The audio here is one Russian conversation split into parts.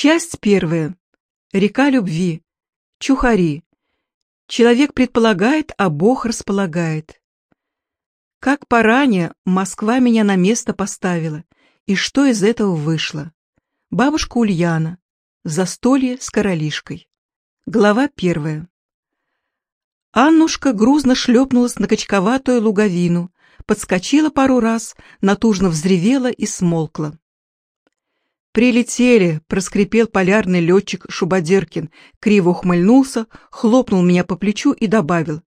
Часть первая. Река любви. Чухари. Человек предполагает, а Бог располагает. Как поранее Москва меня на место поставила, и что из этого вышло? Бабушка Ульяна. Застолье с королишкой. Глава первая. Аннушка грузно шлепнулась на качковатую луговину, подскочила пару раз, натужно взревела и смолкла. «Прилетели!» — проскрипел полярный летчик Шубадеркин, криво ухмыльнулся, хлопнул меня по плечу и добавил.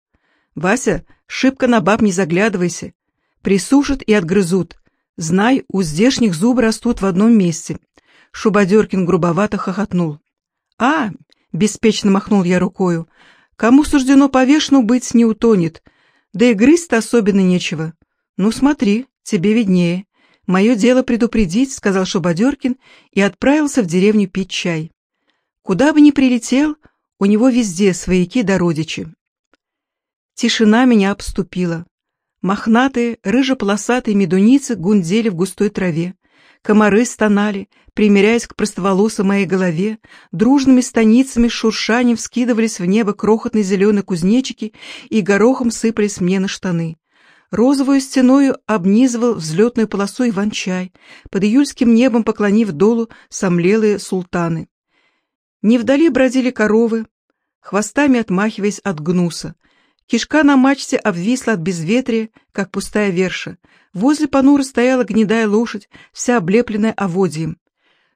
«Вася, шибко на баб не заглядывайся. Присушат и отгрызут. Знай, у здешних зубы растут в одном месте». Шубадеркин грубовато хохотнул. «А!» — беспечно махнул я рукою. «Кому суждено повешену быть, не утонет. Да и грызть-то особенно нечего. Ну смотри, тебе виднее». «Мое дело предупредить», — сказал Шубадеркин и отправился в деревню пить чай. Куда бы ни прилетел, у него везде свояки да родичи. Тишина меня обступила. Мохнатые, рыжеполосатые медуницы гундели в густой траве. Комары стонали, примиряясь к простоволосой моей голове, дружными станицами с шуршанием вскидывались в небо крохотные зеленые кузнечики и горохом сыпались мне на штаны. Розовую стеною обнизывал взлетную полосу Иван-чай, под июльским небом поклонив долу сомлелые султаны. Не вдали бродили коровы, хвостами отмахиваясь от гнуса. Кишка на мачте обвисла от безветрия, как пустая верша. Возле понура стояла гнедая лошадь, вся облепленная оводьем.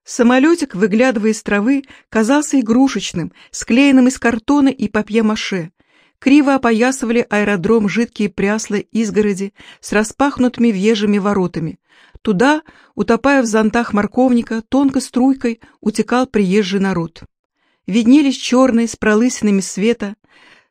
Самолетик, выглядывая из травы, казался игрушечным, склеенным из картона и папье-маше. Криво опоясывали аэродром жидкие пряслы изгороди с распахнутыми въезжими воротами. Туда, утопая в зонтах морковника, тонкой струйкой утекал приезжий народ. Виднелись черные с пролысинами света,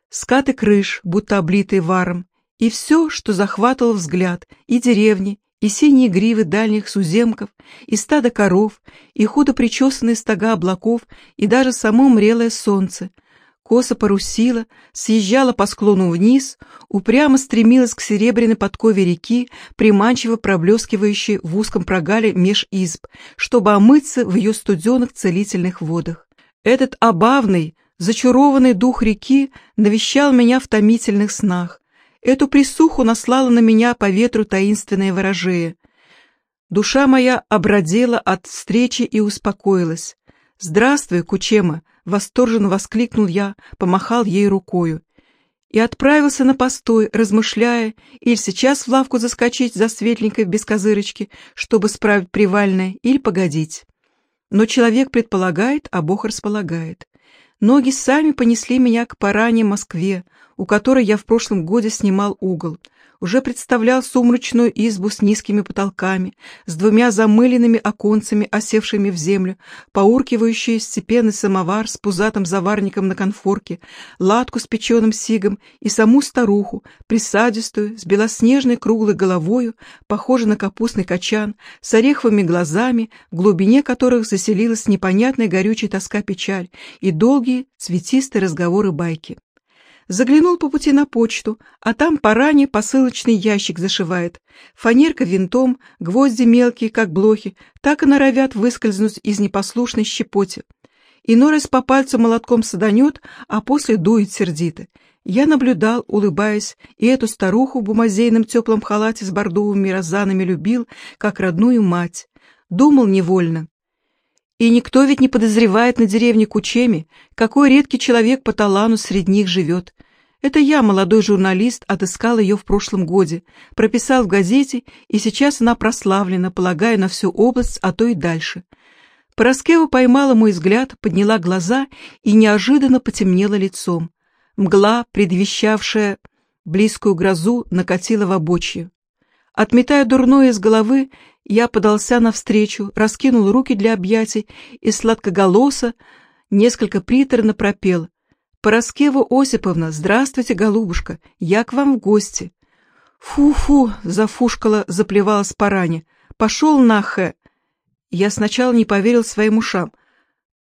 скаты крыш, будто облитые варом, и все, что захватывало взгляд, и деревни, и синие гривы дальних суземков, и стадо коров, и худо причесанные стога облаков, и даже само мрелое солнце — косо порусила, съезжала по склону вниз, упрямо стремилась к серебряной подкове реки, приманчиво проблескивающей в узком прогале меж изб, чтобы омыться в ее студенных целительных водах. Этот обавный, зачарованный дух реки навещал меня в томительных снах. Эту присуху наслала на меня по ветру таинственное ворожея. Душа моя обродела от встречи и успокоилась. «Здравствуй, Кучема!» — восторженно воскликнул я, помахал ей рукою. И отправился на постой, размышляя, или сейчас в лавку заскочить за светленькой без козырочки, чтобы справить привальное, или погодить. Но человек предполагает, а Бог располагает. Ноги сами понесли меня к паране Москве, у которой я в прошлом годе снимал угол — уже представлял сумрачную избу с низкими потолками, с двумя замыленными оконцами, осевшими в землю, поуркивающий степенный самовар с пузатым заварником на конфорке, ладку с печеным сигом и саму старуху, присадистую, с белоснежной круглой головою, похожей на капустный качан, с ореховыми глазами, в глубине которых заселилась непонятная горючая тоска-печаль и долгие цветистые разговоры-байки. Заглянул по пути на почту, а там по посылочный ящик зашивает. Фанерка винтом, гвозди мелкие, как блохи, так и норовят выскользнуть из непослушной щепоти. Иной по пальцу молотком саданет, а после дует сердито. Я наблюдал, улыбаясь, и эту старуху в бумазейном теплом халате с бордовыми розанами любил, как родную мать. Думал невольно. И никто ведь не подозревает на деревне Кучеми, какой редкий человек по талану среди них живет. Это я, молодой журналист, отыскал ее в прошлом годе, прописал в газете, и сейчас она прославлена, полагаю, на всю область, а то и дальше. Пороскева поймала мой взгляд, подняла глаза и неожиданно потемнела лицом. Мгла, предвещавшая близкую грозу, накатила в обочье. Отметая дурное из головы, я подался навстречу, раскинул руки для объятий и сладкоголосо, несколько приторно пропел. «Пороскева Осиповна, здравствуйте, голубушка, я к вам в гости». «Фу-фу!» — зафушкала, заплевалась по ране. «Пошел нахэ!» Я сначала не поверил своим ушам.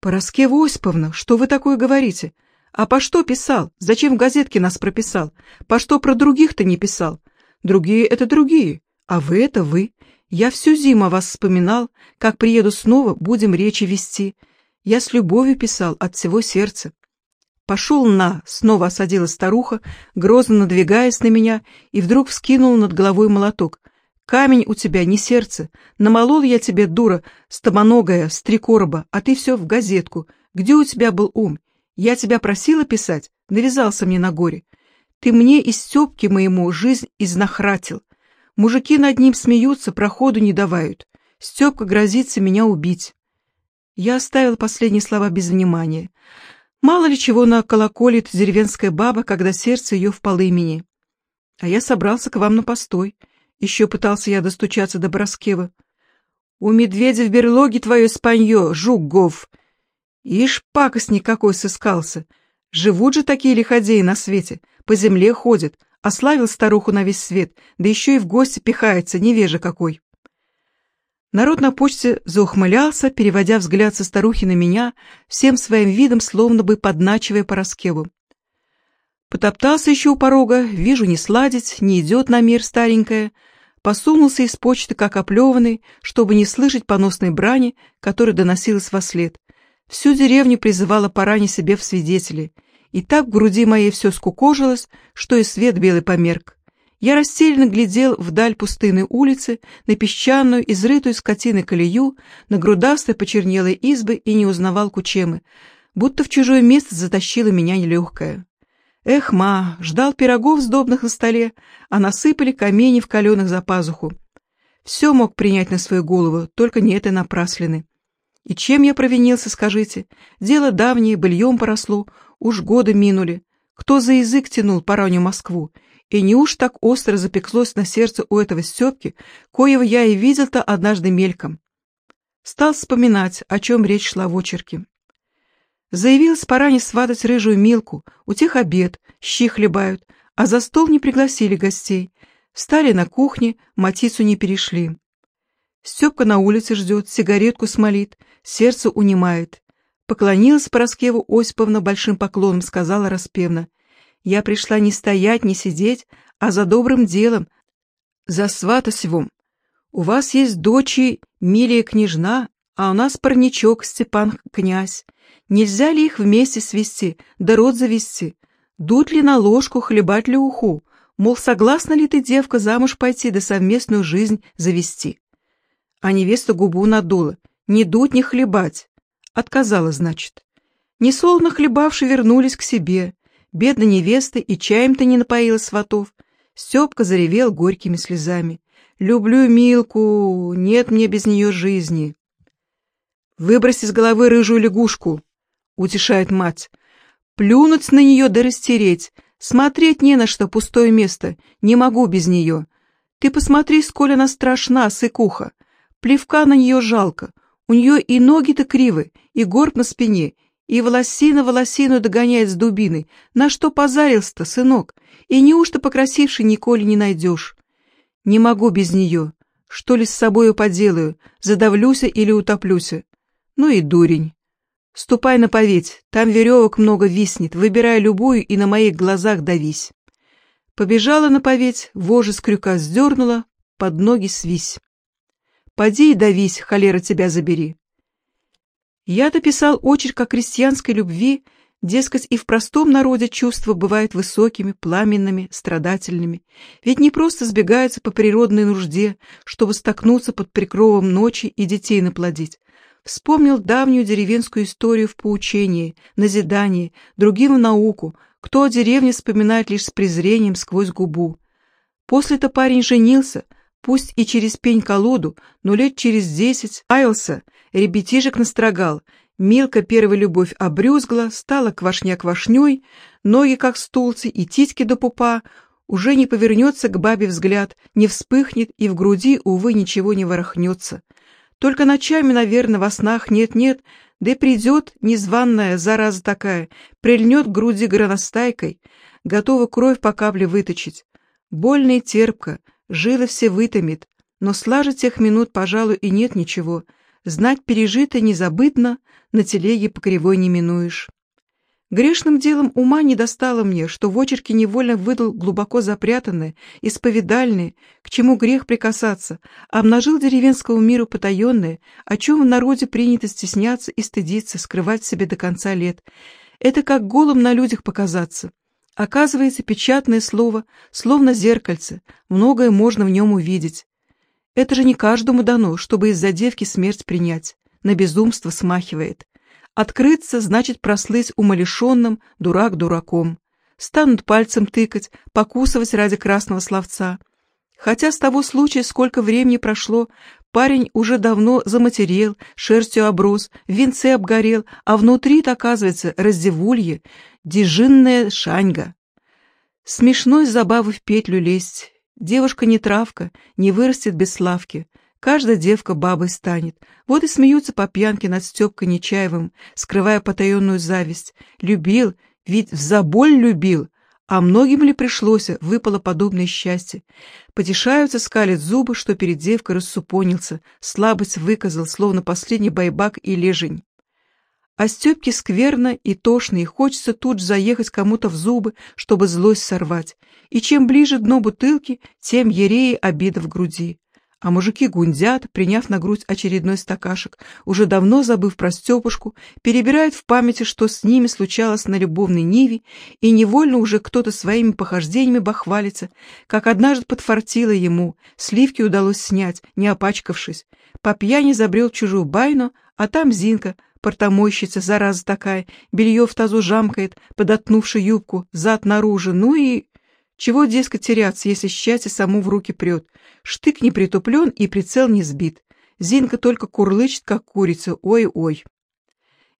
«Пороскева Осиповна, что вы такое говорите? А по что писал? Зачем в газетке нас прописал? По что про других-то не писал? Другие — это другие, а вы — это вы. Я всю зиму вас вспоминал, как приеду снова, будем речи вести. Я с любовью писал от всего сердца. «Пошел на!» — снова осадила старуха, грозно надвигаясь на меня, и вдруг вскинула над головой молоток. «Камень у тебя, не сердце. Намолол я тебе, дура, стомоногая, с три короба, а ты все в газетку. Где у тебя был ум? Я тебя просила писать, навязался мне на горе. Ты мне из Степки моему жизнь изнахратил. Мужики над ним смеются, проходу не давают. Степка грозится меня убить». Я оставил последние слова без внимания. Мало ли чего наколоколит деревенская баба, когда сердце ее в полымени. А я собрался к вам на постой. Еще пытался я достучаться до Броскева. У медведя в берлоге твое спанье, жук гов. Ишь, пакостник какой сыскался. Живут же такие лиходеи на свете, по земле ходят, ославил старуху на весь свет, да еще и в гости пихается, невежа какой. Народ на почте заухмылялся, переводя взгляд со старухи на меня, всем своим видом словно бы подначивая Пороскеву. Потоптался еще у порога, вижу, не сладить, не идет на мир старенькая, посунулся из почты, как оплеванный, чтобы не слышать поносной брани, которая доносилась во след. Всю деревню призывала поране себе в свидетели, и так в груди моей все скукожилось, что и свет белый померк. Я растерянно глядел вдаль пустынной улицы, на песчаную, изрытую скотиной колею, на грудастые почернелые избы и не узнавал Кучемы, будто в чужое место затащила меня нелегкая. Эх, ма, ждал пирогов сдобных на столе, а насыпали камени в каленых за пазуху. Все мог принять на свою голову, только не этой напраслины. И чем я провинился, скажите? Дело давнее, быльем поросло, уж годы минули. Кто за язык тянул пораню Москву? И не уж так остро запеклось на сердце у этого Степки, коего я и видел-то однажды мельком. Стал вспоминать, о чем речь шла в очерке. Заявилась пора не сватать рыжую Милку, у тех обед, щи хлебают, а за стол не пригласили гостей. Встали на кухне, матицу не перешли. Степка на улице ждет, сигаретку смолит, сердце унимает. Поклонилась Пороскеву Осиповна большим поклоном, сказала распевно. Я пришла не стоять, не сидеть, а за добрым делом, за сватосевом. У вас есть дочи Милия княжна, а у нас парничок Степан князь. Нельзя ли их вместе свести, да род завести? Дуть ли на ложку, хлебать ли уху? Мол, согласна ли ты, девка, замуж пойти да совместную жизнь завести? А невеста губу надула. Не дуть, не хлебать. Отказала, значит. Несолоно хлебавши вернулись к себе. Бедная невеста и чаем-то не напоила сватов. Степка заревел горькими слезами. «Люблю Милку, нет мне без нее жизни». «Выбрось из головы рыжую лягушку», — утешает мать. «Плюнуть на нее да растереть. Смотреть не на что, пустое место. Не могу без нее. Ты посмотри, сколь она страшна, сыкуха. Плевка на нее жалко. У нее и ноги-то кривы, и горб на спине, и волосина волосину догоняет с дубиной. На что позарился-то, сынок? И неужто покрасивший Николе не найдешь? Не могу без нее. Что ли с собою поделаю? Задавлюся или утоплюся? Ну и дурень. Ступай на поведь, там веревок много виснет, выбирай любую и на моих глазах давись. Побежала на поведь, вожи с крюка сдернула, под ноги свись. Поди и давись, холера тебя забери. Я-то писал очерк о крестьянской любви, дескать, и в простом народе чувства бывают высокими, пламенными, страдательными, ведь не просто сбегаются по природной нужде, чтобы столкнуться под прикровом ночи и детей наплодить. Вспомнил давнюю деревенскую историю в поучении, назидании, другим в науку, кто о деревне вспоминает лишь с презрением сквозь губу. После-то парень женился, пусть и через пень-колоду, но лет через десять аялся, ребятишек настрогал, Милка первая любовь обрюзгла, стала квашня-квашней, ноги как стулцы и титьки до пупа, уже не повернется к бабе взгляд, не вспыхнет и в груди, увы, ничего не ворохнется. Только ночами, наверное, во снах нет-нет, да и придет незваная зараза такая, прильнет к груди граностайкой, готова кровь по капле выточить. Больно и терпко, жилы все вытомит, но слаже тех минут, пожалуй, и нет ничего — Знать пережито незабытно, на телеге по кривой не минуешь. Грешным делом ума не достало мне, что в очерке невольно выдал глубоко запрятанное, исповедальное, к чему грех прикасаться, обнажил деревенскому миру потаенное, о чем в народе принято стесняться и стыдиться, скрывать себе до конца лет. Это как голым на людях показаться. Оказывается, печатное слово, словно зеркальце, многое можно в нем увидеть. Это же не каждому дано, чтобы из-за девки смерть принять, на безумство смахивает. Открыться значит прослыть умалишенным, дурак дураком. Станут пальцем тыкать, покусывать ради красного словца. Хотя с того случая, сколько времени прошло, парень уже давно заматерел, шерстью оброс, в венце обгорел, а внутри-то, оказывается, раздевулье, дежинная шаньга. Смешной забавы в петлю лезть. Девушка не травка, не вырастет без славки. Каждая девка бабой станет. Вот и смеются по пьянке над Степкой Нечаевым, скрывая потаенную зависть. Любил, ведь в заболь любил. А многим ли пришлось, выпало подобное счастье? Потешаются, скалят зубы, что перед девкой рассупонился, слабость выказал, словно последний байбак и лежень. А Степке скверно и тошно, и хочется тут же заехать кому-то в зубы, чтобы злость сорвать. И чем ближе дно бутылки, тем ерее обида в груди. А мужики гундят, приняв на грудь очередной стакашек, уже давно забыв про Степушку, перебирают в памяти, что с ними случалось на любовной ниве, и невольно уже кто-то своими похождениями бахвалится, как однажды подфартило ему, сливки удалось снять, не опачкавшись. По пьяни забрел чужую байну, а там Зинка, портомойщица, зараза такая, белье в тазу жамкает, подотнувши юбку, зад наружу, ну и... Чего, дескать, теряться, если счастье само в руки прет? Штык не притуплен и прицел не сбит. Зинка только курлычет, как курица, ой-ой.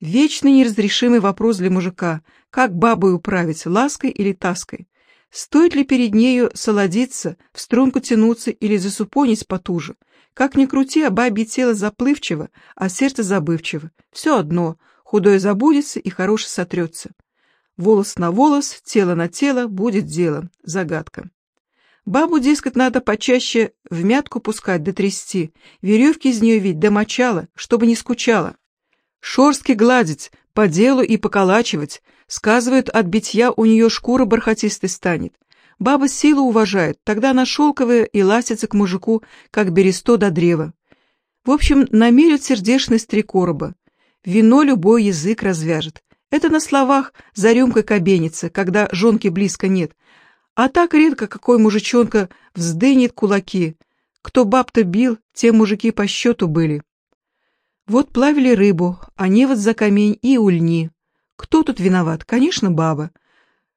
Вечный неразрешимый вопрос для мужика, как бабой управить, лаской или таской? Стоит ли перед нею солодиться, в струнку тянуться или засупонить потуже? Как ни крути, а бабье тело заплывчиво, а сердце забывчиво. Все одно, худое забудется и хорошее сотрется. Волос на волос, тело на тело, будет дело. Загадка. Бабу, дескать, надо почаще в мятку пускать да трясти, веревки из нее ведь до мочала, чтобы не скучала. Шорстки гладить, по делу и поколачивать, сказывают, от битья у нее шкура бархатистой станет. Баба силу уважает, тогда она шелковая и ластится к мужику, как бересто до древа. В общем, намерят сердечность три короба. Вино любой язык развяжет. Это на словах за рюмкой кабеница, когда жонки близко нет. А так редко какой мужичонка вздынет кулаки. Кто баб-то бил, те мужики по счету были. Вот плавили рыбу, а не вот за камень и ульни. Кто тут виноват? Конечно, баба.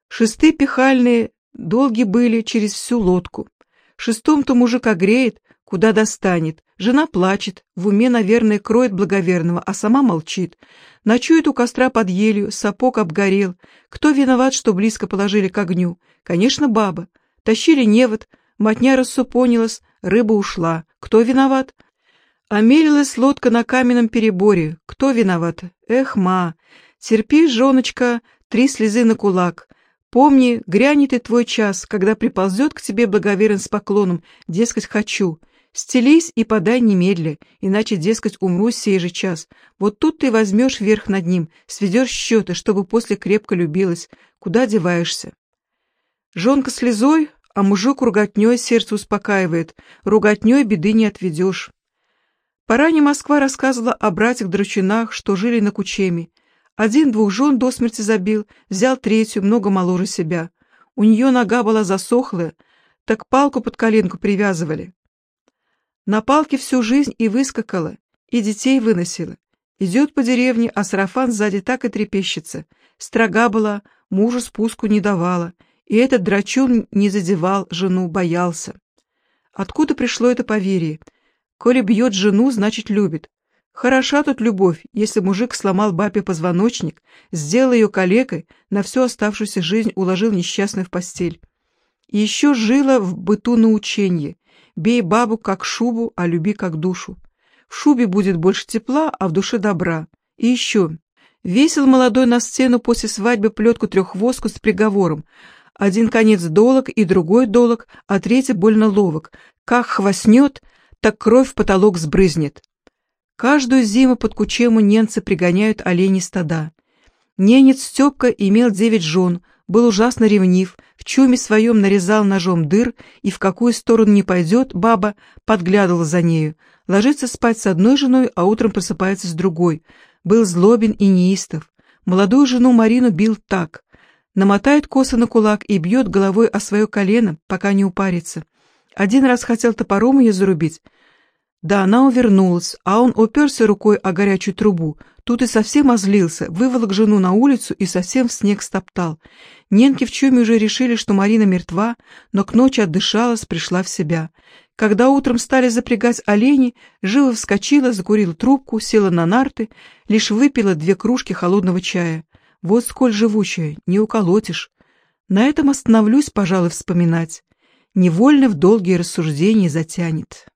Шесты пихальные, долги были через всю лодку. Шестом-то мужик огреет, куда достанет. Жена плачет, в уме, наверное, кроет благоверного, а сама молчит. Ночует у костра под елью, сапог обгорел. Кто виноват, что близко положили к огню? Конечно, баба. Тащили невод, мотня рассупонилась, рыба ушла. Кто виноват? Омелилась лодка на каменном переборе. Кто виноват? Эх, ма, терпи, женочка, три слезы на кулак. Помни, грянет и твой час, когда приползет к тебе благоверен с поклоном, дескать, хочу. Стелись и подай немедля, иначе, дескать, умру сей же час. Вот тут ты возьмешь верх над ним, сведешь счеты, чтобы после крепко любилась. Куда деваешься? Жонка слезой, а мужик руготней сердце успокаивает. Руготней беды не отведешь. Поранее Москва рассказывала о братьях-драчунах, что жили на Кучеме. Один двух жен до смерти забил, взял третью, много моложе себя. У нее нога была засохлая, так палку под коленку привязывали. На палке всю жизнь и выскакала, и детей выносила. Идет по деревне, а сарафан сзади так и трепещется. Строга была, мужу спуску не давала, и этот драчун не задевал, жену боялся. Откуда пришло это поверье? Коли бьет жену, значит любит. Хороша тут любовь, если мужик сломал бабе позвоночник, сделал ее калекой, на всю оставшуюся жизнь уложил несчастную в постель. И еще жила в быту наученье. Бей бабу как шубу, а люби как душу. В шубе будет больше тепла, а в душе добра. И еще. Весил молодой на сцену после свадьбы плетку трехвоску с приговором. Один конец долог и другой долог, а третий больно ловок. Как хвостнет, так кровь в потолок сбрызнет. Каждую зиму под Кучему ненцы пригоняют оленей стада. Ненец Степка имел девять жен, был ужасно ревнив, в чуме своем нарезал ножом дыр, и в какую сторону не пойдет, баба подглядывала за нею, ложится спать с одной женой, а утром просыпается с другой. Был злобен и неистов. Молодую жену Марину бил так. Намотает косы на кулак и бьет головой о свое колено, пока не упарится. Один раз хотел топором ее зарубить. Да она увернулась, а он уперся рукой о горячую трубу. Тут и совсем озлился, выволок жену на улицу и совсем в снег стоптал. Ненки в чуме уже решили, что Марина мертва, но к ночи отдышалась, пришла в себя. Когда утром стали запрягать олени, живо вскочила, закурила трубку, села на нарты, лишь выпила две кружки холодного чая. Вот сколь живучая, не уколотишь. На этом остановлюсь, пожалуй, вспоминать. Невольно в долгие рассуждения затянет.